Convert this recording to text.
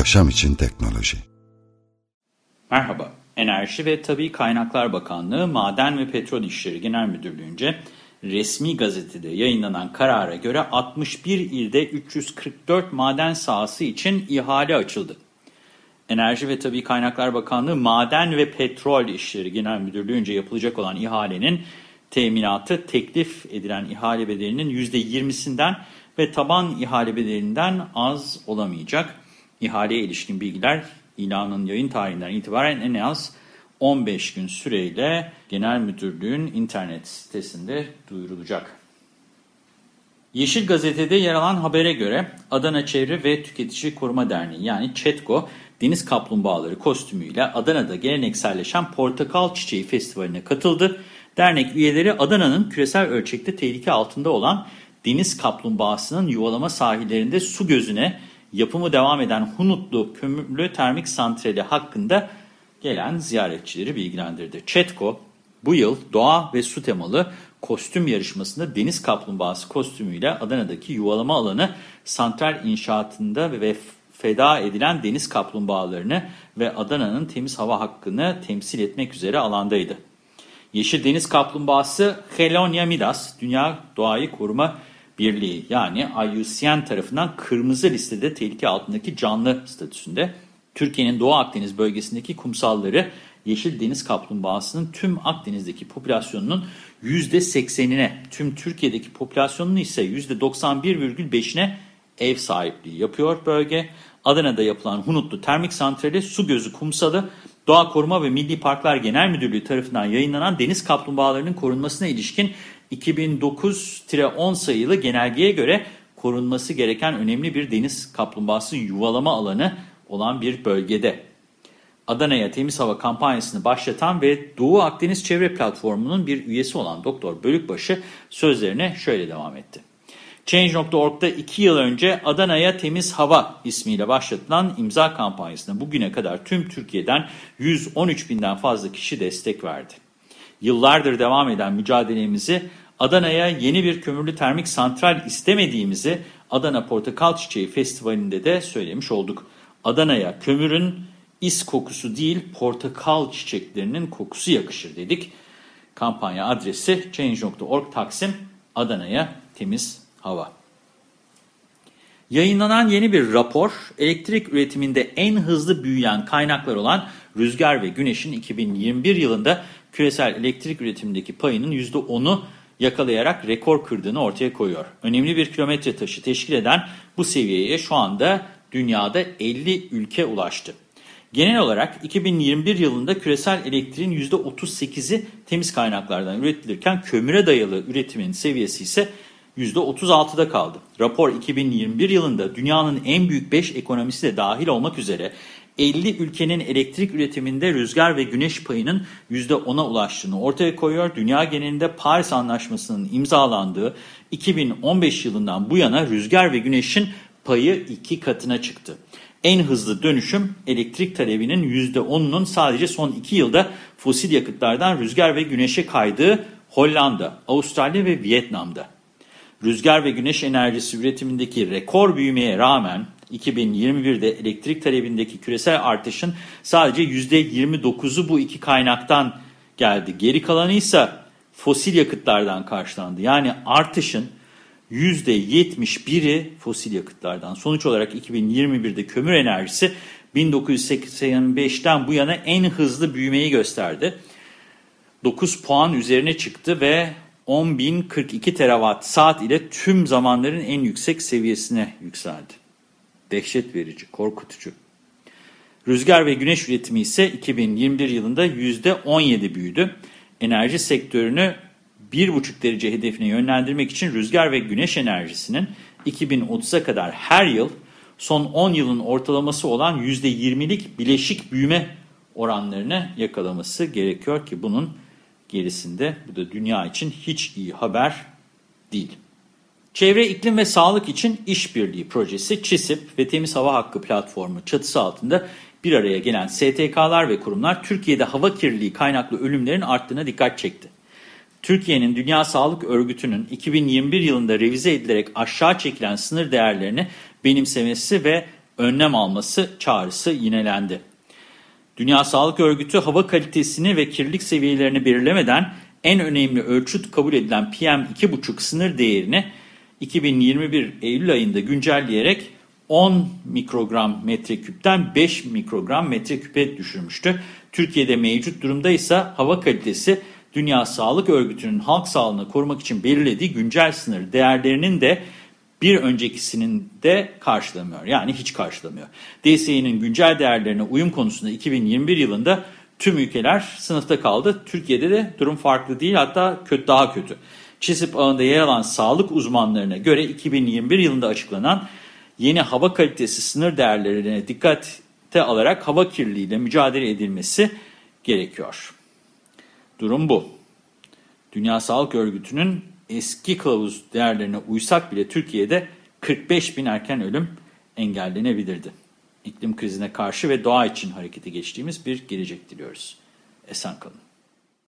Yaşam için teknoloji. Merhaba, Enerji ve Tabi Kaynaklar Bakanlığı Maden ve Petrol İşleri Genel Müdürlüğü'nce resmi gazetede yayınlanan karara göre 61 ilde 344 maden sahası için ihale açıldı. Enerji ve Tabi Kaynaklar Bakanlığı Maden ve Petrol İşleri Genel Müdürlüğü'nce yapılacak olan ihalenin teminatı teklif edilen ihale bedelinin %20'sinden ve taban ihale bedelinden az olamayacak. İhaleye ilişkin bilgiler ilanın yayın tarihinden itibaren en az 15 gün süreyle Genel Müdürlüğün internet sitesinde duyurulacak. Yeşil Gazete'de yer alan habere göre Adana Çevre ve Tüketici Koruma Derneği yani ÇETKO deniz kaplumbağaları kostümüyle Adana'da gelenekselleşen Portakal Çiçeği Festivali'ne katıldı. Dernek üyeleri Adana'nın küresel ölçekte tehlike altında olan deniz kaplumbağasının yuvalama sahillerinde su gözüne yapımı devam eden Hunutlu Kömürlü Termik Santrali hakkında gelen ziyaretçileri bilgilendirdi. Çetko bu yıl doğa ve su temalı kostüm yarışmasında deniz kaplumbağası kostümüyle Adana'daki yuvalama alanı santral inşaatında ve feda edilen deniz kaplumbağalarını ve Adana'nın temiz hava hakkını temsil etmek üzere alandaydı. Yeşil deniz kaplumbağası Helonia midas, Dünya Doğayı Koruma Birliği yani IUCN tarafından kırmızı listede tehlike altındaki canlı statüsünde. Türkiye'nin Doğu Akdeniz bölgesindeki kumsalları yeşil deniz kaplumbağasının tüm Akdeniz'deki popülasyonunun %80'ine, tüm Türkiye'deki popülasyonun ise %91,5'ine ev sahipliği yapıyor bölge. Adana'da yapılan Hunutlu Termik Santrali Su Gözü Kumsalı Doğa Koruma ve Milli Parklar Genel Müdürlüğü tarafından yayınlanan deniz kaplumbağalarının korunmasına ilişkin 2009-10 sayılı genelgeye göre korunması gereken önemli bir deniz kaplumbağası yuvalama alanı olan bir bölgede. Adana'ya temiz hava kampanyasını başlatan ve Doğu Akdeniz Çevre Platformu'nun bir üyesi olan Doktor Bölükbaşı sözlerine şöyle devam etti. Change.org'da 2 yıl önce Adana'ya Temiz Hava ismiyle başlatılan imza kampanyasına bugüne kadar tüm Türkiye'den 113 binden fazla kişi destek verdi. Yıllardır devam eden mücadelemizi Adana'ya yeni bir kömürlü termik santral istemediğimizi Adana Portakal Çiçeği Festivali'nde de söylemiş olduk. Adana'ya kömürün is kokusu değil portakal çiçeklerinin kokusu yakışır dedik. Kampanya adresi change.org Taksim Adana'ya temiz hava. Yayınlanan yeni bir rapor, elektrik üretiminde en hızlı büyüyen kaynaklar olan rüzgar ve güneşin 2021 yılında küresel elektrik üretimindeki payının %10'u yakalayarak rekor kırdığını ortaya koyuyor. Önemli bir kilometre taşı teşkil eden bu seviyeye şu anda dünyada 50 ülke ulaştı. Genel olarak 2021 yılında küresel elektriğin %38'i temiz kaynaklardan üretilirken kömüre dayalı üretimin seviyesi ise %36'da kaldı. Rapor 2021 yılında dünyanın en büyük 5 ekonomisi de dahil olmak üzere 50 ülkenin elektrik üretiminde rüzgar ve güneş payının %10'a ulaştığını ortaya koyuyor. Dünya genelinde Paris Anlaşması'nın imzalandığı 2015 yılından bu yana rüzgar ve güneşin payı iki katına çıktı. En hızlı dönüşüm elektrik talebinin %10'unun sadece son 2 yılda fosil yakıtlardan rüzgar ve güneşe kaydığı Hollanda, Avustralya ve Vietnam'da. Rüzgar ve güneş enerjisi üretimindeki rekor büyümeye rağmen 2021'de elektrik talebindeki küresel artışın sadece %29'u bu iki kaynaktan geldi. Geri kalanı ise fosil yakıtlardan karşılandı. Yani artışın %71'i fosil yakıtlardan. Sonuç olarak 2021'de kömür enerjisi 1985'ten bu yana en hızlı büyümeyi gösterdi. 9 puan üzerine çıktı ve 10.042 terawatt saat ile tüm zamanların en yüksek seviyesine yükseldi. Dehşet verici, korkutucu. Rüzgar ve güneş üretimi ise 2021 yılında %17 büyüdü. Enerji sektörünü 1,5 derece hedefine yönlendirmek için rüzgar ve güneş enerjisinin 2030'a kadar her yıl son 10 yılın ortalaması olan %20'lik bileşik büyüme oranlarını yakalaması gerekiyor ki bunun gerisinde bu da dünya için hiç iyi haber değil. Çevre, iklim ve sağlık için işbirliği projesi ÇİSİP ve Temiz Hava Hakkı platformu çatısı altında bir araya gelen STK'lar ve kurumlar Türkiye'de hava kirliliği kaynaklı ölümlerin arttığına dikkat çekti. Türkiye'nin Dünya Sağlık Örgütü'nün 2021 yılında revize edilerek aşağı çekilen sınır değerlerini benimsemesi ve önlem alması çağrısı yinelendi. Dünya Sağlık Örgütü hava kalitesini ve kirlilik seviyelerini belirlemeden en önemli ölçüt kabul edilen PM2,5 sınır değerini 2021 Eylül ayında güncelleyerek 10 mikrogram metreküpten 5 mikrogram metreküpe düşürmüştü. Türkiye'de mevcut durumda ise hava kalitesi Dünya Sağlık Örgütü'nün halk sağlığını korumak için belirlediği güncel sınır değerlerinin de bir öncekisinin de karşılamıyor. Yani hiç karşılamıyor. DSE'nin güncel değerlerine uyum konusunda 2021 yılında tüm ülkeler sınıfta kaldı. Türkiye'de de durum farklı değil hatta kötü, daha kötü. ÇİSİP ağında yer alan sağlık uzmanlarına göre 2021 yılında açıklanan yeni hava kalitesi sınır değerlerine dikkate alarak hava kirliliğiyle mücadele edilmesi gerekiyor. Durum bu. Dünya Sağlık Örgütü'nün eski kılavuz değerlerine uysak bile Türkiye'de 45 bin erken ölüm engellenebilirdi. İklim krizine karşı ve doğa için harekete geçtiğimiz bir gelecek diliyoruz. Esen kalın.